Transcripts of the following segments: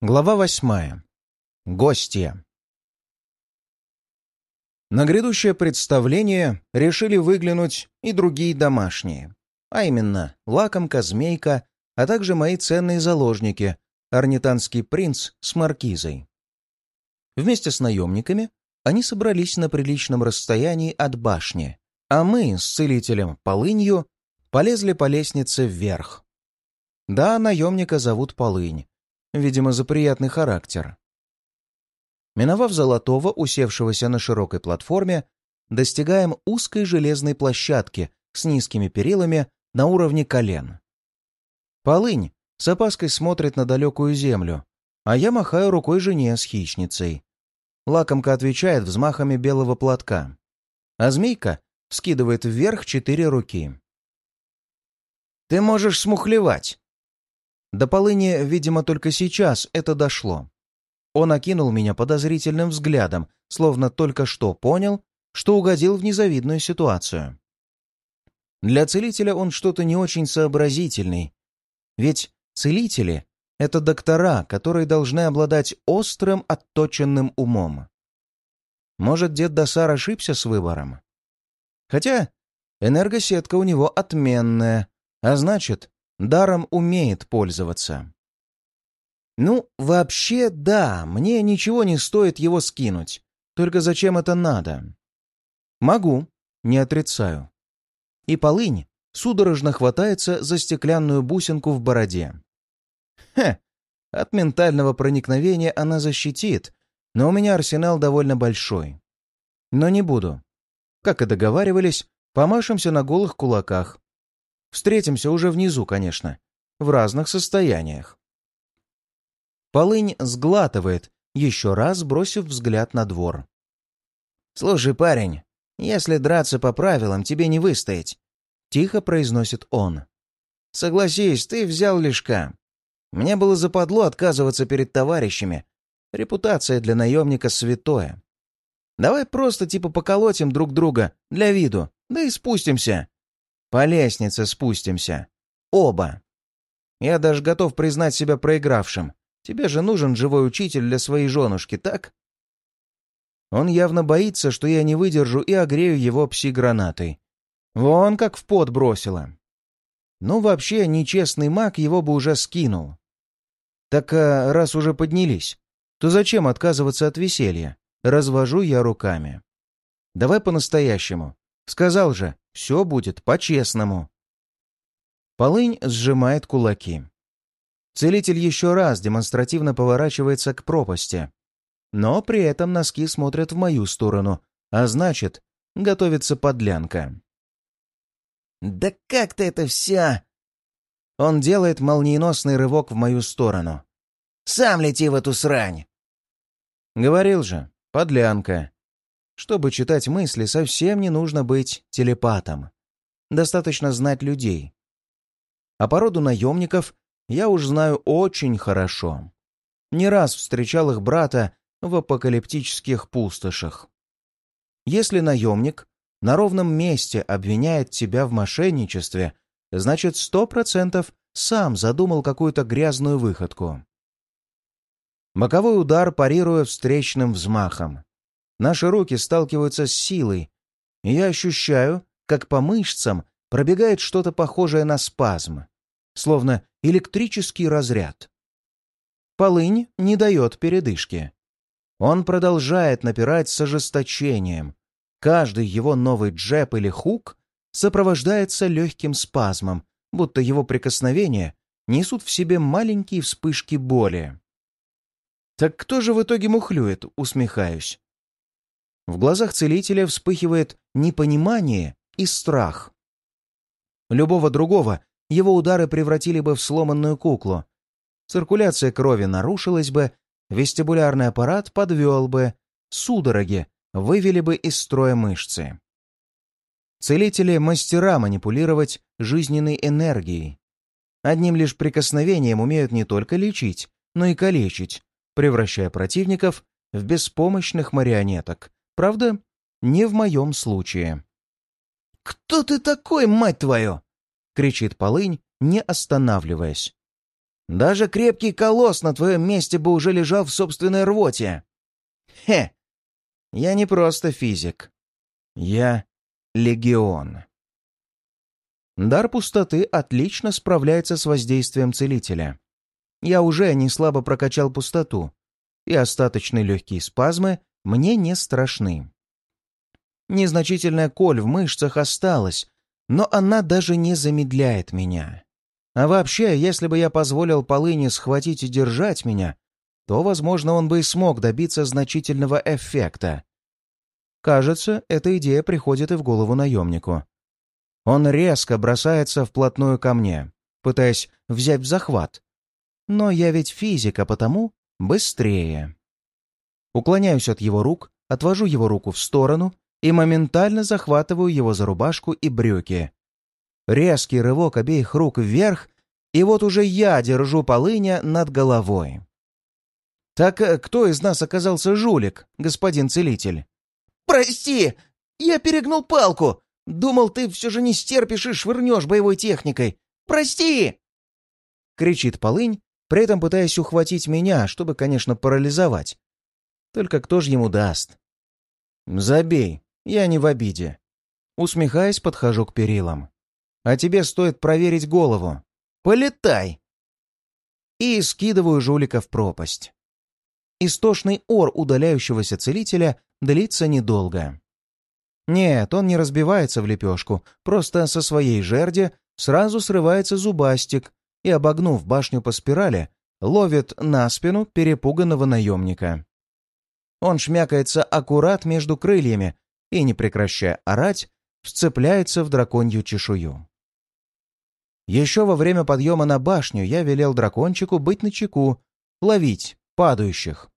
Глава восьмая. Гостья. На грядущее представление решили выглянуть и другие домашние, а именно лакомка, змейка, а также мои ценные заложники, орнитанский принц с маркизой. Вместе с наемниками они собрались на приличном расстоянии от башни, а мы с целителем Полынью полезли по лестнице вверх. Да, наемника зовут Полынь, видимо, за приятный характер. Миновав Золотого, усевшегося на широкой платформе, достигаем узкой железной площадки с низкими перилами на уровне колен. Полынь с опаской смотрит на далекую землю, а я махаю рукой жене с хищницей. Лакомка отвечает взмахами белого платка, а змейка скидывает вверх четыре руки. «Ты можешь смухлевать!» До полыни, видимо, только сейчас это дошло. Он окинул меня подозрительным взглядом, словно только что понял, что угодил в незавидную ситуацию. Для целителя он что-то не очень сообразительный. Ведь целители — это доктора, которые должны обладать острым, отточенным умом. Может, дед Досар ошибся с выбором? Хотя энергосетка у него отменная, а значит, даром умеет пользоваться. Ну, вообще, да, мне ничего не стоит его скинуть. Только зачем это надо? Могу, не отрицаю. И полынь судорожно хватается за стеклянную бусинку в бороде. Хе, от ментального проникновения она защитит, но у меня арсенал довольно большой. Но не буду. Как и договаривались, помашемся на голых кулаках. Встретимся уже внизу, конечно, в разных состояниях. Полынь сглатывает, еще раз бросив взгляд на двор. «Слушай, парень, если драться по правилам, тебе не выстоять», — тихо произносит он. «Согласись, ты взял лишка. Мне было западло отказываться перед товарищами. Репутация для наемника святое. Давай просто типа поколотим друг друга, для виду, да и спустимся. По лестнице спустимся. Оба. Я даже готов признать себя проигравшим. Тебе же нужен живой учитель для своей женушки, так? Он явно боится, что я не выдержу и огрею его пси-гранатой. Вон как в пот бросила. Ну, вообще, нечестный маг его бы уже скинул. Так а, раз уже поднялись, то зачем отказываться от веселья? Развожу я руками. Давай по-настоящему. Сказал же, все будет по-честному. Полынь сжимает кулаки. Целитель еще раз демонстративно поворачивается к пропасти. Но при этом носки смотрят в мою сторону, а значит, готовится подлянка. «Да как ты это вся?» Он делает молниеносный рывок в мою сторону. «Сам лети в эту срань!» Говорил же, подлянка. Чтобы читать мысли, совсем не нужно быть телепатом. Достаточно знать людей. А породу наемников я уж знаю очень хорошо. Не раз встречал их брата в апокалиптических пустошах. Если наемник на ровном месте обвиняет тебя в мошенничестве, значит, сто процентов сам задумал какую-то грязную выходку. Боковой удар парируя встречным взмахом. Наши руки сталкиваются с силой, и я ощущаю, как по мышцам пробегает что-то похожее на спазм, словно электрический разряд. Полынь не дает передышки. Он продолжает напирать с ожесточением. Каждый его новый джеб или хук сопровождается легким спазмом, будто его прикосновения несут в себе маленькие вспышки боли. «Так кто же в итоге мухлюет?» — усмехаюсь. В глазах целителя вспыхивает непонимание и страх. Любого другого его удары превратили бы в сломанную куклу. Циркуляция крови нарушилась бы, вестибулярный аппарат подвел бы, судороги вывели бы из строя мышцы. Целители — мастера манипулировать жизненной энергией. Одним лишь прикосновением умеют не только лечить, но и калечить, превращая противников в беспомощных марионеток, Правда, не в моем случае. «Кто ты такой, мать твою?» — кричит Полынь, не останавливаясь. Даже крепкий колосс на твоем месте бы уже лежал в собственной рвоте. Хе! Я не просто физик. Я легион. Дар пустоты отлично справляется с воздействием целителя. Я уже не слабо прокачал пустоту, и остаточные легкие спазмы мне не страшны. Незначительная коль в мышцах осталась, но она даже не замедляет меня. А вообще, если бы я позволил Полыне схватить и держать меня, то, возможно, он бы и смог добиться значительного эффекта. Кажется, эта идея приходит и в голову наемнику. Он резко бросается вплотную ко мне, пытаясь взять в захват. Но я ведь физика, потому быстрее. Уклоняюсь от его рук, отвожу его руку в сторону и моментально захватываю его за рубашку и брюки. Резкий рывок обеих рук вверх, и вот уже я держу полыня над головой. «Так э, кто из нас оказался жулик, господин целитель?» «Прости! Я перегнул палку! Думал, ты все же не стерпишь и швырнешь боевой техникой! Прости!» Кричит полынь, при этом пытаясь ухватить меня, чтобы, конечно, парализовать. Только кто же ему даст? «Забей, я не в обиде». Усмехаясь, подхожу к перилам. «А тебе стоит проверить голову. Полетай!» И скидываю жулика в пропасть. Истошный ор удаляющегося целителя длится недолго. Нет, он не разбивается в лепешку, просто со своей жерди сразу срывается зубастик и, обогнув башню по спирали, ловит на спину перепуганного наемника. Он шмякается аккурат между крыльями и, не прекращая орать, вцепляется в драконью чешую. Еще во время подъема на башню я велел дракончику быть начеку, ловить падающих.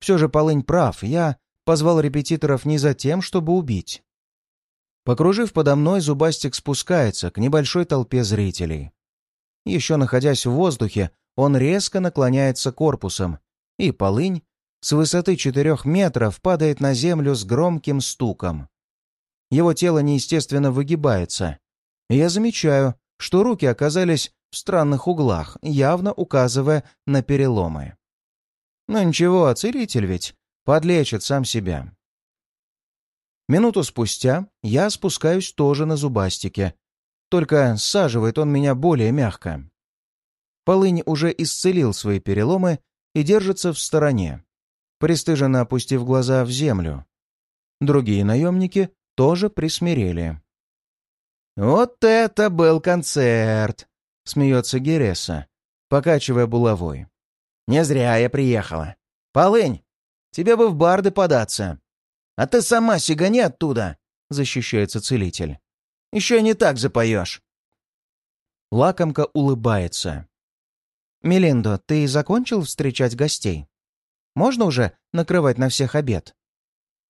Все же Полынь прав, я позвал репетиторов не за тем, чтобы убить. Покружив подо мной, Зубастик спускается к небольшой толпе зрителей. Еще находясь в воздухе, он резко наклоняется корпусом, и полынь с высоты четырех метров падает на землю с громким стуком. Его тело неестественно выгибается. Я замечаю, что руки оказались в странных углах, явно указывая на переломы. Но ничего, целитель ведь подлечит сам себя. Минуту спустя я спускаюсь тоже на зубастике, только саживает он меня более мягко. Полынь уже исцелил свои переломы и держится в стороне, пристыженно опустив глаза в землю. Другие наемники тоже присмирели. «Вот это был концерт!» — смеется Гереса, покачивая булавой. «Не зря я приехала. Полынь, тебе бы в барды податься. А ты сама сигани оттуда!» — защищается целитель. «Еще не так запоешь!» Лакомка улыбается. «Мелиндо, ты закончил встречать гостей? Можно уже накрывать на всех обед?»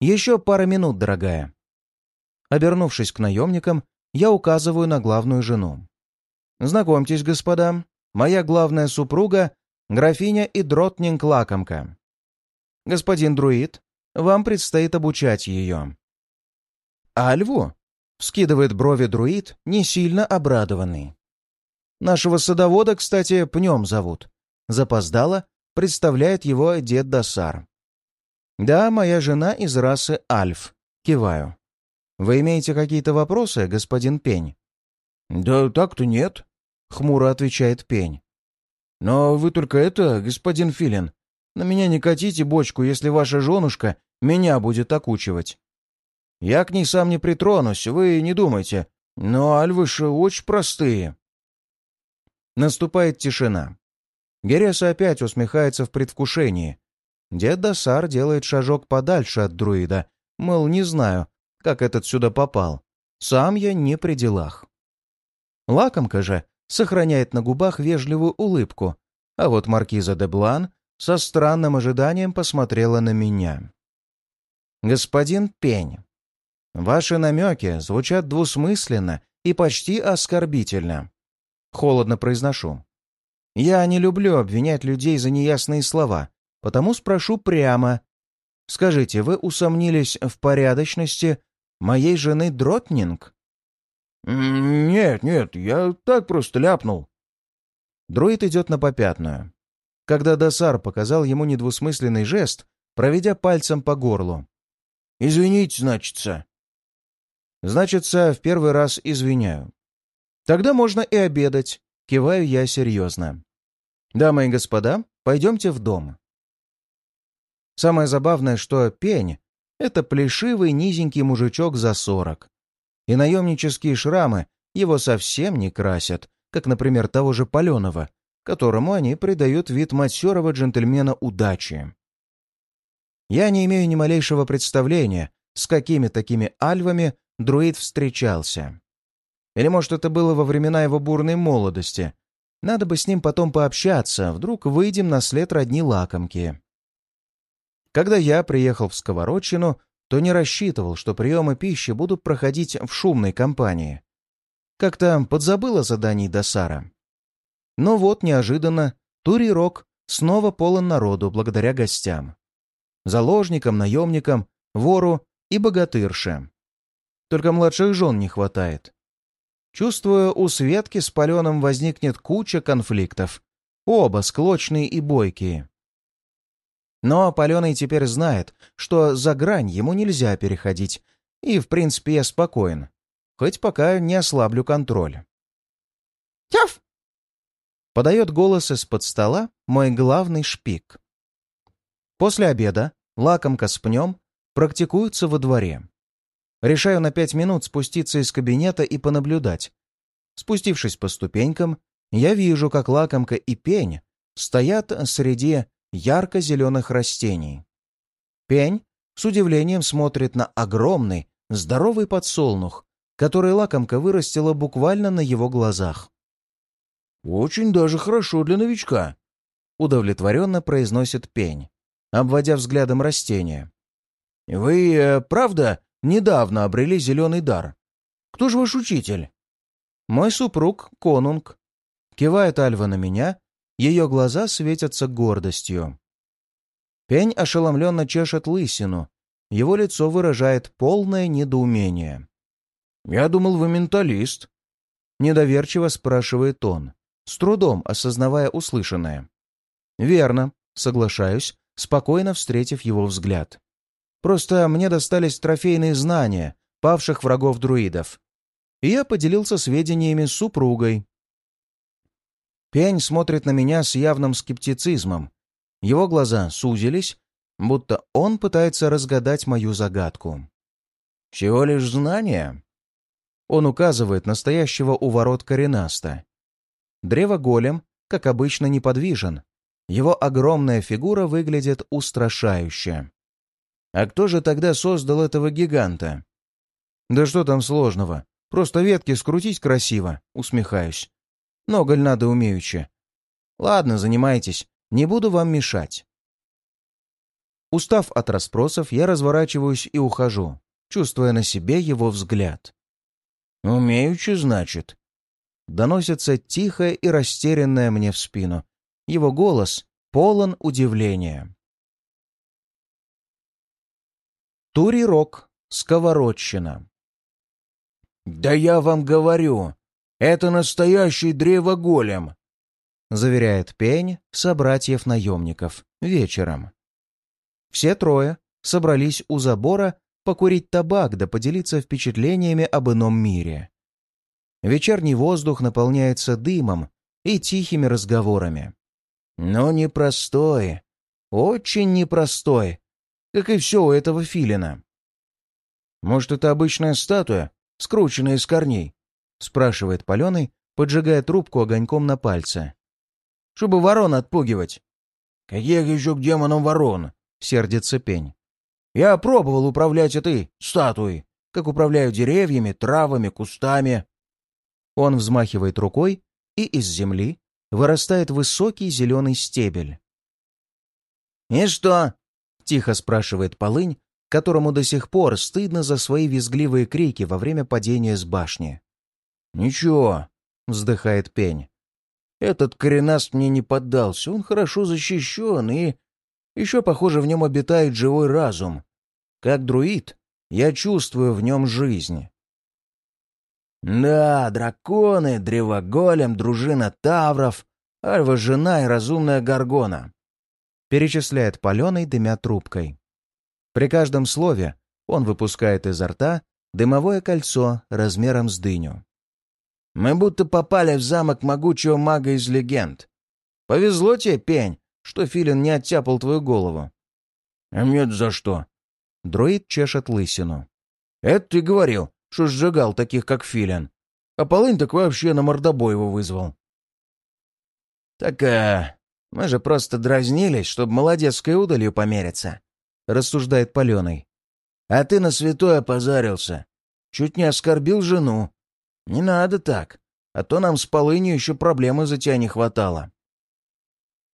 «Еще пара минут, дорогая». Обернувшись к наемникам, я указываю на главную жену. «Знакомьтесь, господа, моя главная супруга — графиня и дротнинг Лакомка. Господин друид, вам предстоит обучать ее». «Альву?» — вскидывает брови друид, не сильно обрадованный. «Нашего садовода, кстати, Пнем зовут. Запоздало, представляет его дед Досар. Да, моя жена из расы Альф. Киваю. «Вы имеете какие-то вопросы, господин Пень?» «Да так-то нет», — хмуро отвечает Пень. «Но вы только это, господин Филин, на меня не катите бочку, если ваша женушка меня будет окучивать. Я к ней сам не притронусь, вы не думайте, но альвыши очень простые». Наступает тишина. Гереса опять усмехается в предвкушении. Дед Досар делает шажок подальше от друида, мол, не знаю, как этот сюда попал. Сам я не при делах. Лакомка же сохраняет на губах вежливую улыбку, а вот маркиза де Блан со странным ожиданием посмотрела на меня. «Господин Пень, ваши намеки звучат двусмысленно и почти оскорбительно. Холодно произношу. Я не люблю обвинять людей за неясные слова, потому спрошу прямо. Скажите, вы усомнились в порядочности Моей жены Дротнинг?» «Нет, нет, я так просто ляпнул». Друид идет на попятную. Когда Досар показал ему недвусмысленный жест, проведя пальцем по горлу. «Извините, значится». «Значится, в первый раз извиняю». «Тогда можно и обедать», — киваю я серьезно. «Дамы и господа, пойдемте в дом». Самое забавное, что пень — это плешивый низенький мужичок за сорок. И наемнические шрамы его совсем не красят, как, например, того же Паленова, которому они придают вид матерого джентльмена удачи. Я не имею ни малейшего представления, с какими такими альвами друид встречался. Или, может, это было во времена его бурной молодости. Надо бы с ним потом пообщаться, вдруг выйдем на след родни лакомки. Когда я приехал в Сковородчину, то не рассчитывал, что приемы пищи будут проходить в шумной компании. Как-то подзабыл о задании Досара. Но вот неожиданно Турирок снова полон народу благодаря гостям. Заложникам, наемникам, вору и богатырше. Только младших жен не хватает. Чувствую, у Светки с Паленом возникнет куча конфликтов. Оба склочные и бойкие. Но Паленый теперь знает, что за грань ему нельзя переходить, и, в принципе, я спокоен, хоть пока не ослаблю контроль. «Тяф!» Подает голос из-под стола мой главный шпик. После обеда лакомка с пнем практикуются во дворе. Решаю на пять минут спуститься из кабинета и понаблюдать. Спустившись по ступенькам, я вижу, как лакомка и пень стоят среди ярко-зеленых растений. Пень с удивлением смотрит на огромный, здоровый подсолнух, который лакомка вырастила буквально на его глазах. «Очень даже хорошо для новичка», — удовлетворенно произносит пень, обводя взглядом растения. «Вы, э, правда, недавно обрели зеленый дар? Кто же ваш учитель?» «Мой супруг, конунг». Кивает Альва на меня ее глаза светятся гордостью. Пень ошеломленно чешет лысину. Его лицо выражает полное недоумение. «Я думал, вы менталист», — недоверчиво спрашивает он, с трудом осознавая услышанное. «Верно», — соглашаюсь, спокойно встретив его взгляд. «Просто мне достались трофейные знания павших врагов друидов, и я поделился сведениями с супругой, Пень смотрит на меня с явным скептицизмом. Его глаза сузились, будто он пытается разгадать мою загадку. «Всего лишь знание?» Он указывает настоящего у ворот коренаста. Древо-голем, как обычно, неподвижен. Его огромная фигура выглядит устрашающе. А кто же тогда создал этого гиганта? Да что там сложного? Просто ветки скрутить красиво, усмехаюсь. Ноголь надо умеючи. Ладно, занимайтесь, не буду вам мешать. Устав от расспросов, я разворачиваюсь и ухожу, чувствуя на себе его взгляд. «Умеючи, значит?» Доносится тихое и растерянное мне в спину. Его голос полон удивления. Тури-рок, сковородщина. «Да я вам говорю, это настоящий древоголем!» — заверяет Пень собратьев-наемников вечером. Все трое собрались у забора покурить табак да поделиться впечатлениями об ином мире. Вечерний воздух наполняется дымом и тихими разговорами. Но непростой, очень непростой, как и все у этого филина. Может, это обычная статуя, скрученная из корней, — спрашивает Паленый, поджигая трубку огоньком на пальце. «Чтобы ворон отпугивать». «Каких еще к демонам ворон?» — сердится пень. «Я пробовал управлять этой статуей, как управляю деревьями, травами, кустами». Он взмахивает рукой, и из земли вырастает высокий зеленый стебель. «И что?» — тихо спрашивает полынь, которому до сих пор стыдно за свои визгливые крики во время падения с башни. «Ничего», — вздыхает Пень. «Этот коренаст мне не поддался, он хорошо защищен, и еще, похоже, в нем обитает живой разум. Как друид, я чувствую в нем жизнь». «Да, драконы, древоголем, дружина тавров. Альва — жена и разумная горгона. Перечисляет паленой, дымя трубкой. При каждом слове он выпускает изо рта дымовое кольцо размером с дыню. Мы будто попали в замок могучего мага из легенд. Повезло тебе, пень, что Филин не оттяпал твою голову. А мне за что? Дроид чешет лысину. Это ты говорил, что сжигал таких, как Филин. А полынь так вообще на мордобой его вызвал. Так, э, мы же просто дразнились, чтобы молодецкой удалью помериться, рассуждает Паленый. А ты на святое позарился. Чуть не оскорбил жену. Не надо так, а то нам с полынью еще проблемы за тебя не хватало.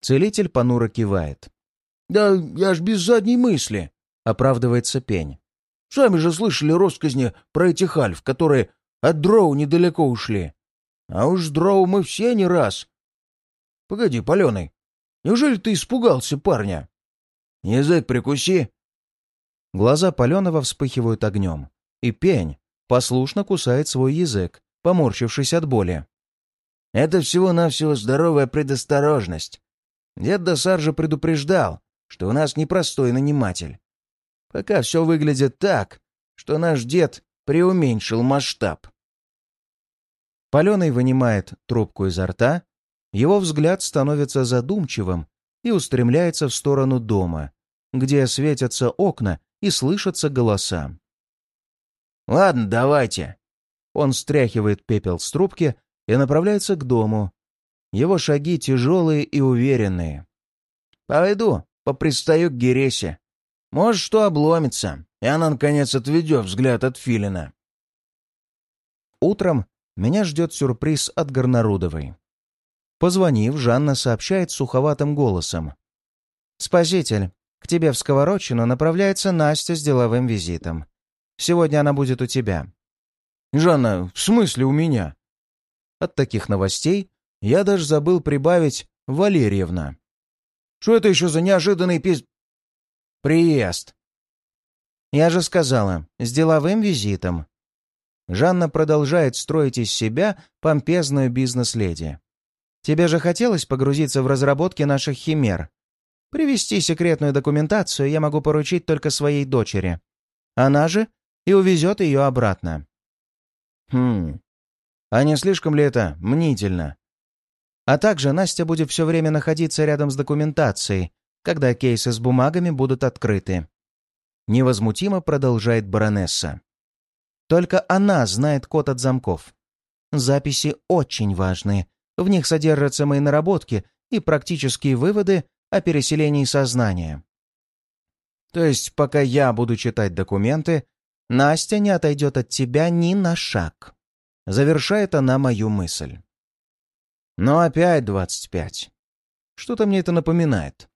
Целитель понуро кивает. «Да я ж без задней мысли», — оправдывается пень. «Сами же слышали россказни про этих альф, которые от дроу недалеко ушли. А уж дроу мы все не раз. Погоди, паленый, неужели ты испугался парня? Язык прикуси». Глаза паленого вспыхивают огнем, и пень послушно кусает свой язык, поморщившись от боли. «Это всего-навсего здоровая предосторожность. Дед Досар же предупреждал, что у нас непростой наниматель. Пока все выглядит так, что наш дед преуменьшил масштаб. Паленый вынимает трубку изо рта, его взгляд становится задумчивым и устремляется в сторону дома, где светятся окна и слышатся голоса. «Ладно, давайте». Он стряхивает пепел с трубки и направляется к дому. Его шаги тяжелые и уверенные. «Пойду, попристаю к Гересе. Может, что обломится, и она, наконец, отведет взгляд от Филина. Утром меня ждет сюрприз от Горнарудовой. Позвонив, Жанна сообщает суховатым голосом. «Спаситель, к тебе в Сковородчину направляется Настя с деловым визитом. Сегодня она будет у тебя». «Жанна, в смысле у меня?» От таких новостей я даже забыл прибавить «Валерьевна». «Что это еще за неожиданный пиз...» «Приезд!» «Я же сказала, с деловым визитом». Жанна продолжает строить из себя помпезную бизнес-леди. «Тебе же хотелось погрузиться в разработки наших химер? Привести секретную документацию я могу поручить только своей дочери. Она же и увезет ее обратно». «Хм... А не слишком ли это мнительно?» А также Настя будет все время находиться рядом с документацией, когда кейсы с бумагами будут открыты. Невозмутимо продолжает баронесса. Только она знает код от замков. Записи очень важные. В них содержатся мои наработки и практические выводы о переселении сознания. То есть, пока я буду читать документы, Настя не отойдет от тебя ни на шаг. Завершает она мою мысль. Но опять двадцать пять. Что-то мне это напоминает.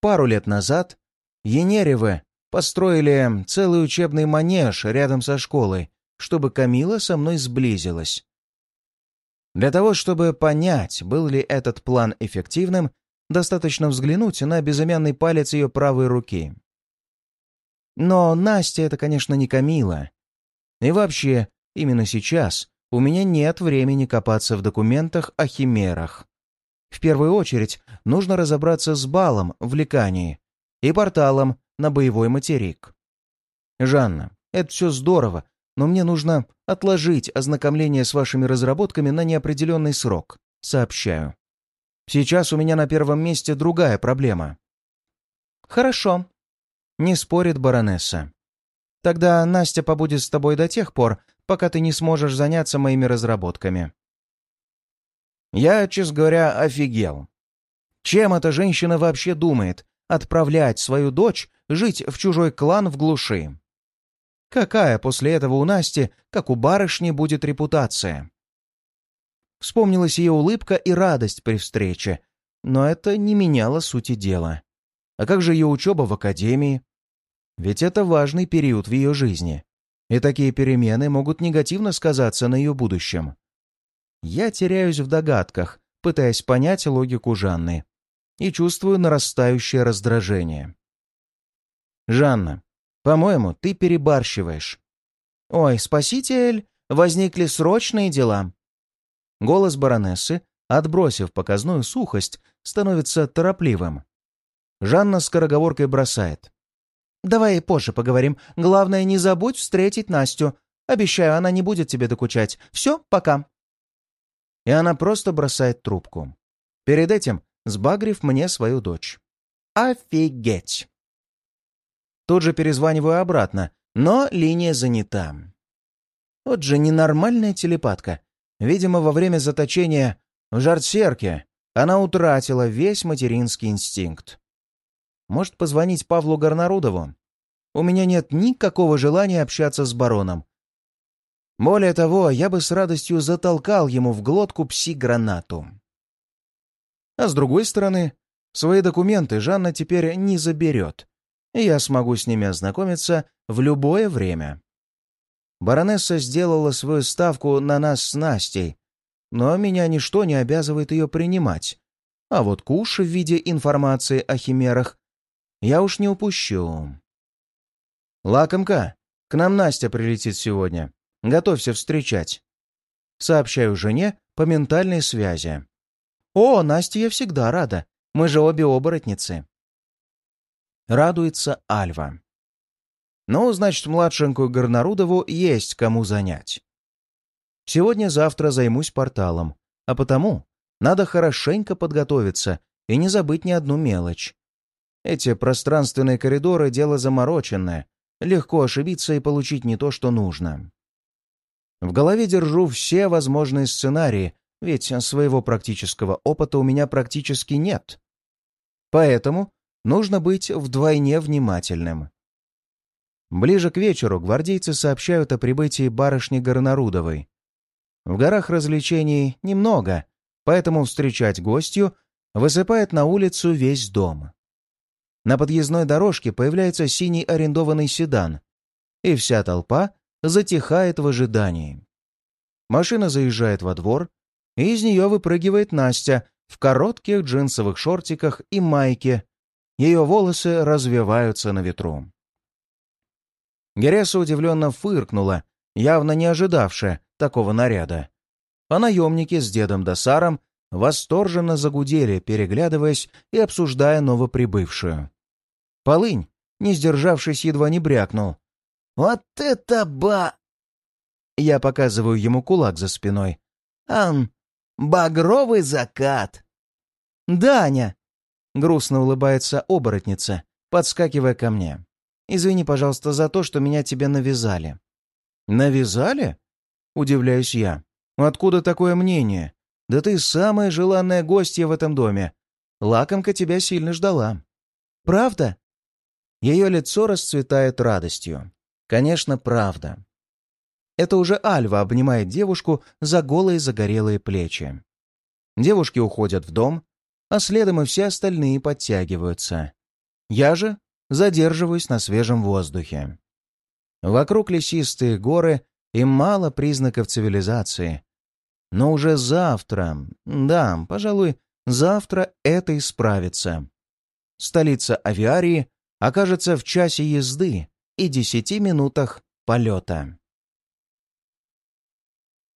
Пару лет назад Енеревы построили целый учебный манеж рядом со школой, чтобы Камила со мной сблизилась. Для того, чтобы понять, был ли этот план эффективным, достаточно взглянуть на безымянный палец ее правой руки. Но Настя — это, конечно, не Камила. И вообще, именно сейчас у меня нет времени копаться в документах о химерах. В первую очередь нужно разобраться с балом в лекании и порталом на боевой материк. Жанна, это все здорово, но мне нужно отложить ознакомление с вашими разработками на неопределенный срок, сообщаю. Сейчас у меня на первом месте другая проблема. Хорошо, не спорит баронесса. Тогда Настя побудет с тобой до тех пор, пока ты не сможешь заняться моими разработками. Я, честно говоря, офигел. Чем эта женщина вообще думает? Отправлять свою дочь жить в чужой клан в глуши? Какая после этого у Насти, как у барышни, будет репутация? Вспомнилась ее улыбка и радость при встрече, но это не меняло сути дела. А как же ее учеба в академии? Ведь это важный период в ее жизни, и такие перемены могут негативно сказаться на ее будущем. Я теряюсь в догадках, пытаясь понять логику Жанны, и чувствую нарастающее раздражение. «Жанна, по-моему, ты перебарщиваешь». «Ой, спаситель, возникли срочные дела». Голос баронессы отбросив показную сухость, становится торопливым. Жанна скороговоркой бросает. «Давай позже поговорим. Главное, не забудь встретить Настю. Обещаю, она не будет тебе докучать. Все, пока». И она просто бросает трубку. Перед этим сбагрив мне свою дочь. Офигеть! Тут же перезваниваю обратно, но линия занята. Вот же ненормальная телепатка. Видимо, во время заточения в жартсерке она утратила весь материнский инстинкт. Может, позвонить Павлу Горнарудову? У меня нет никакого желания общаться с бароном. Более того, я бы с радостью затолкал ему в глотку пси-гранату. А с другой стороны, свои документы Жанна теперь не заберет, и я смогу с ними ознакомиться в любое время. Баронесса сделала свою ставку на нас с Настей, но меня ничто не обязывает ее принимать. А вот куш в виде информации о химерах я уж не упущу. «Лакомка, к нам Настя прилетит сегодня. Готовься встречать». Сообщаю жене по ментальной связи. «О, Настя, я всегда рада. Мы же обе оборотницы». Радуется Альва. Ну, значит, младшенькую Горнарудову есть кому занять. Сегодня-завтра займусь порталом, а потому надо хорошенько подготовиться и не забыть ни одну мелочь. Эти пространственные коридоры — дело замороченное, легко ошибиться и получить не то, что нужно. В голове держу все возможные сценарии, ведь своего практического опыта у меня практически нет. Поэтому нужно быть вдвойне внимательным. Ближе к вечеру гвардейцы сообщают о прибытии барышни Горнарудовой. В горах развлечений немного, поэтому встречать гостью высыпает на улицу весь дом. На подъездной дорожке появляется синий арендованный седан, и вся толпа затихает в ожидании. Машина заезжает во двор, и из нее выпрыгивает Настя в коротких джинсовых шортиках и майке. Ее волосы развиваются на ветру. Гереса удивленно фыркнула, явно не ожидавшая такого наряда. А наемники с дедом Досаром восторженно загудели, переглядываясь и обсуждая новоприбывшую. Полынь, не сдержавшись, едва не брякнул. «Вот это ба...» Я показываю ему кулак за спиной. «Ан, багровый закат!» «Даня!» — грустно улыбается оборотница, подскакивая ко мне. «Извини, пожалуйста, за то, что меня тебе навязали». «Навязали?» — удивляюсь я. «Откуда такое мнение? Да ты самая желанная гостья в этом доме. Лакомка тебя сильно ждала». «Правда?» Ее лицо расцветает радостью. «Конечно, правда». Это уже Альва обнимает девушку за голые загорелые плечи. Девушки уходят в дом, а следом и все остальные подтягиваются. Я же задерживаюсь на свежем воздухе. Вокруг лесистые горы и мало признаков цивилизации. Но уже завтра, да, пожалуй, завтра это исправится. Столица авиарии окажется в часе езды и десяти минутах полета.